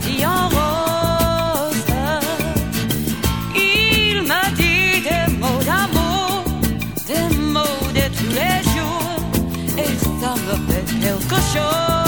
vie en rose. Il m'a dit des mots d'amour, des mots de tous les jours, et ça me fait quelque chose.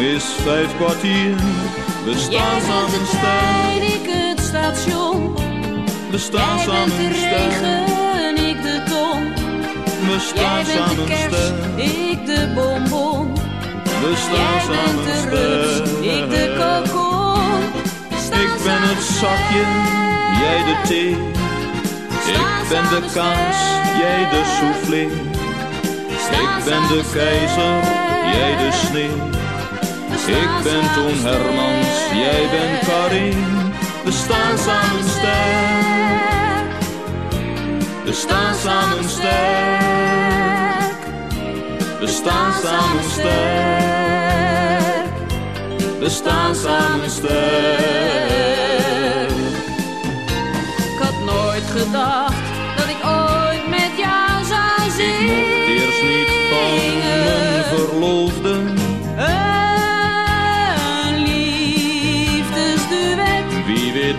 is vijf kwartier. We Jij staan bent samen de trein, ik het station. we staan Jij bent de regen, ik de ton. We Jij staan bent de samen kers, sterk, ik de bonbon. we Jij staan bent samen de rups, ik de kokon. Ik ben het zakje, jij de thee. Ik ben de kaas, jij de soufflé. Ik ben de keizer, jij de sneeuw. Ik ben Toon Hermans, jij bent Karin. We staan samen sterk. We staan samen sterk. We staan samen sterk. We staan samen sterk. Ik had nooit gedacht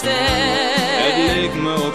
Sterk. Het me ook.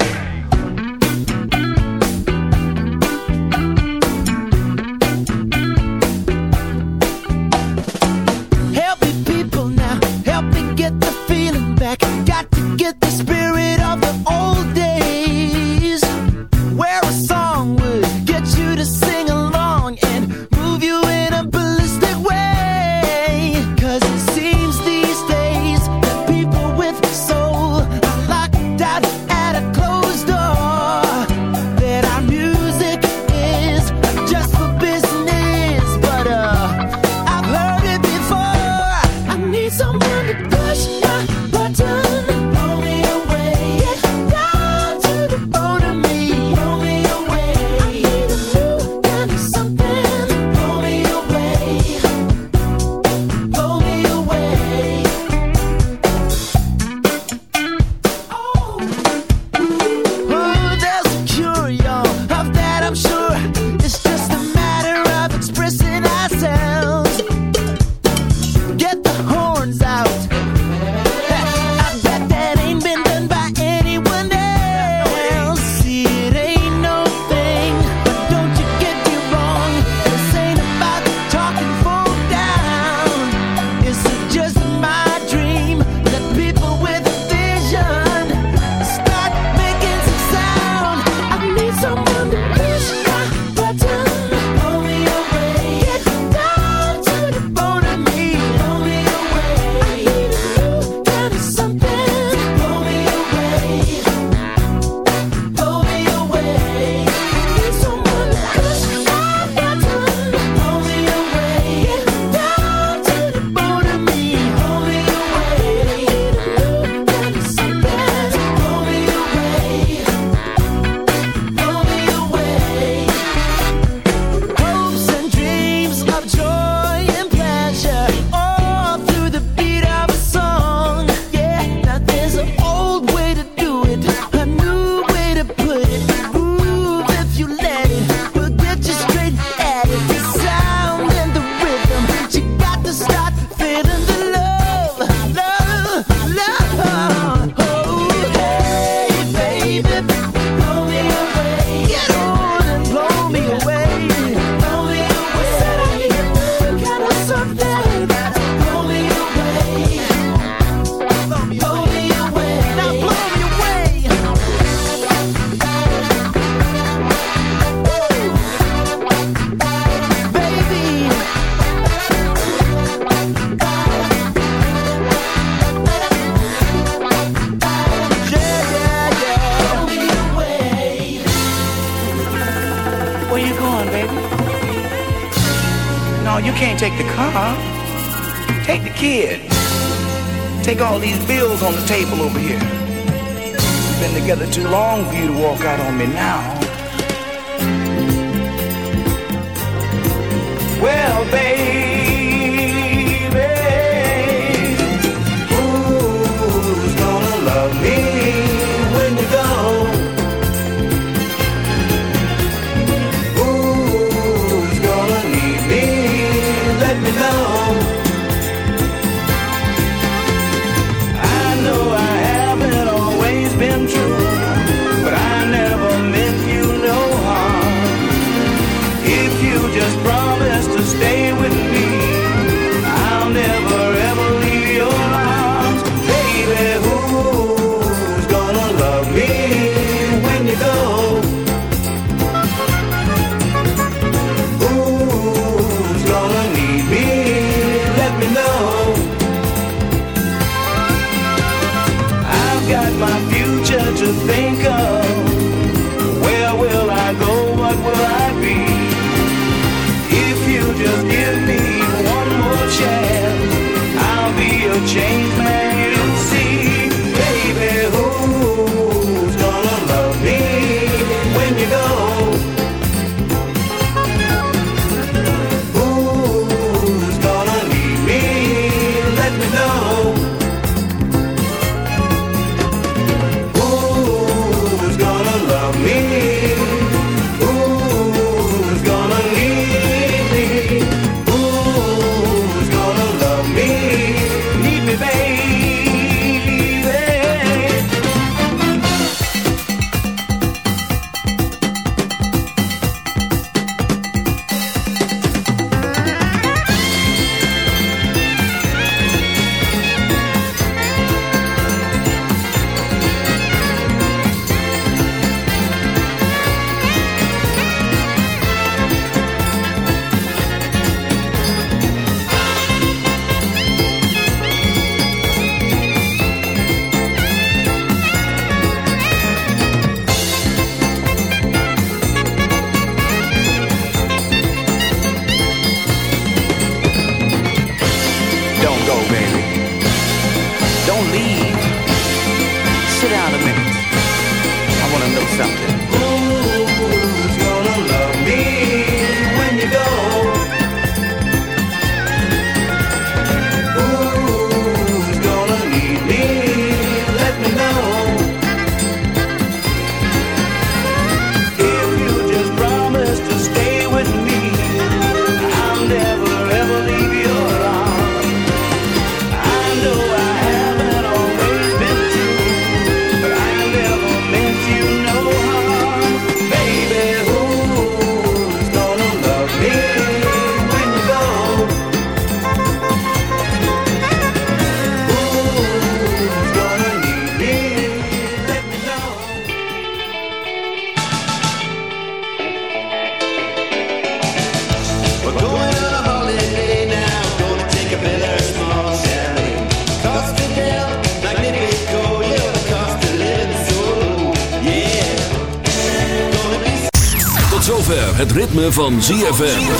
Van ZFM.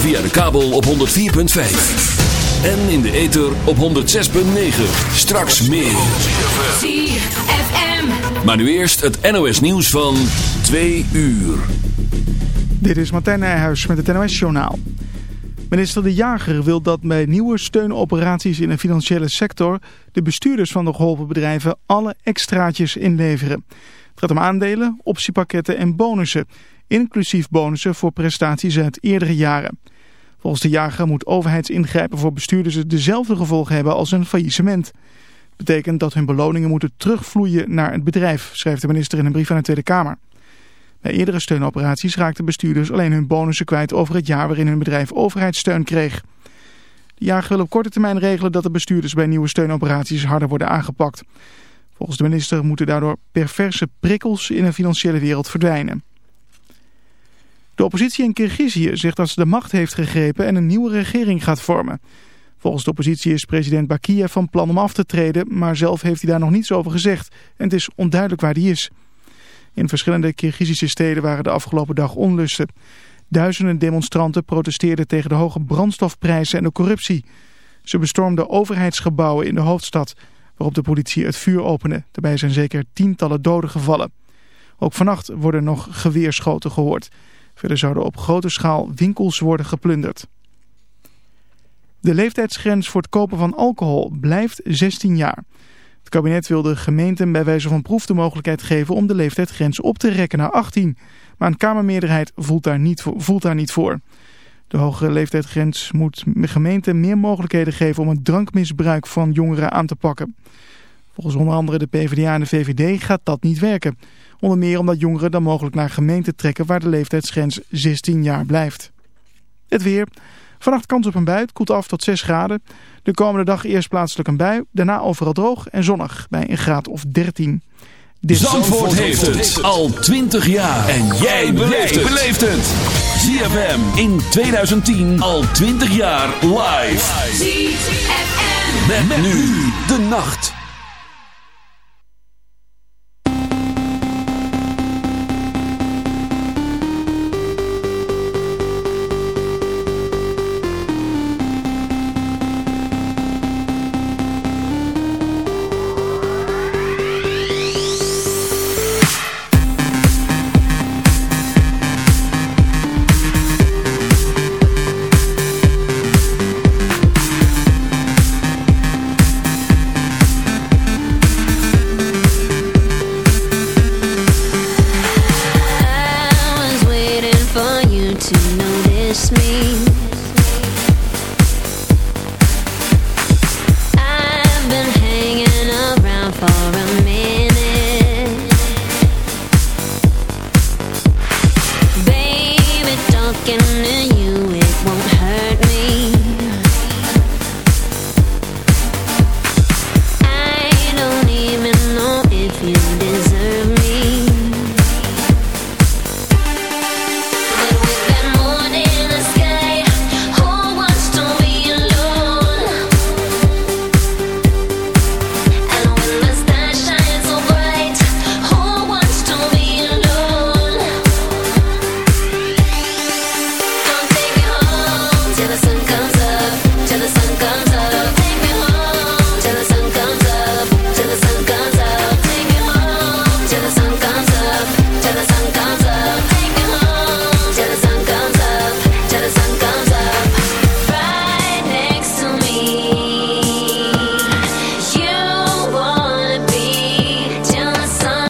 Via de kabel op 104.5. En in de ether op 106.9. Straks meer. ZFM. Maar nu eerst het NOS nieuws van 2 uur. Dit is Martijn Nijhuis met het NOS-journaal. Minister De Jager wil dat bij nieuwe steunoperaties in de financiële sector... de bestuurders van de geholpen bedrijven alle extraatjes inleveren. Het gaat om aandelen, optiepakketten en bonussen. Inclusief bonussen voor prestaties uit eerdere jaren. Volgens De Jager moet overheidsingrijpen voor bestuurders dezelfde gevolgen hebben als een faillissement. Betekent dat hun beloningen moeten terugvloeien naar het bedrijf, schrijft de minister in een brief aan de Tweede Kamer. Bij eerdere steunoperaties raakten bestuurders alleen hun bonussen kwijt over het jaar waarin hun bedrijf overheidssteun kreeg. De jager wil op korte termijn regelen dat de bestuurders bij nieuwe steunoperaties harder worden aangepakt. Volgens de minister moeten daardoor perverse prikkels in de financiële wereld verdwijnen. De oppositie in Kirgizië zegt dat ze de macht heeft gegrepen en een nieuwe regering gaat vormen. Volgens de oppositie is president Bakiev van plan om af te treden, maar zelf heeft hij daar nog niets over gezegd en het is onduidelijk waar die is. In verschillende Kirgizische steden waren de afgelopen dag onlusten. Duizenden demonstranten protesteerden tegen de hoge brandstofprijzen en de corruptie. Ze bestormden overheidsgebouwen in de hoofdstad, waarop de politie het vuur opende. Daarbij zijn zeker tientallen doden gevallen. Ook vannacht worden nog geweerschoten gehoord. Verder zouden op grote schaal winkels worden geplunderd. De leeftijdsgrens voor het kopen van alcohol blijft 16 jaar. Het kabinet wil de gemeenten bij wijze van proef de mogelijkheid geven om de leeftijdsgrens op te rekken naar 18. Maar een kamermeerderheid voelt daar niet voor. Voelt daar niet voor. De hoge leeftijdsgrens moet de gemeente meer mogelijkheden geven om het drankmisbruik van jongeren aan te pakken. Volgens onder andere de PvdA en de VVD gaat dat niet werken. Onder meer omdat jongeren dan mogelijk naar gemeenten trekken waar de leeftijdsgrens 16 jaar blijft. Het weer. Vannacht kans op een bui. Het koelt af tot 6 graden. De komende dag eerst plaatselijk een bui. Daarna overal droog en zonnig bij een graad of 13. Dit Zandvoort heeft het al 20 jaar. En jij beleeft het. ZFM in 2010 al 20 jaar live. ZFM. Met, nu de nacht.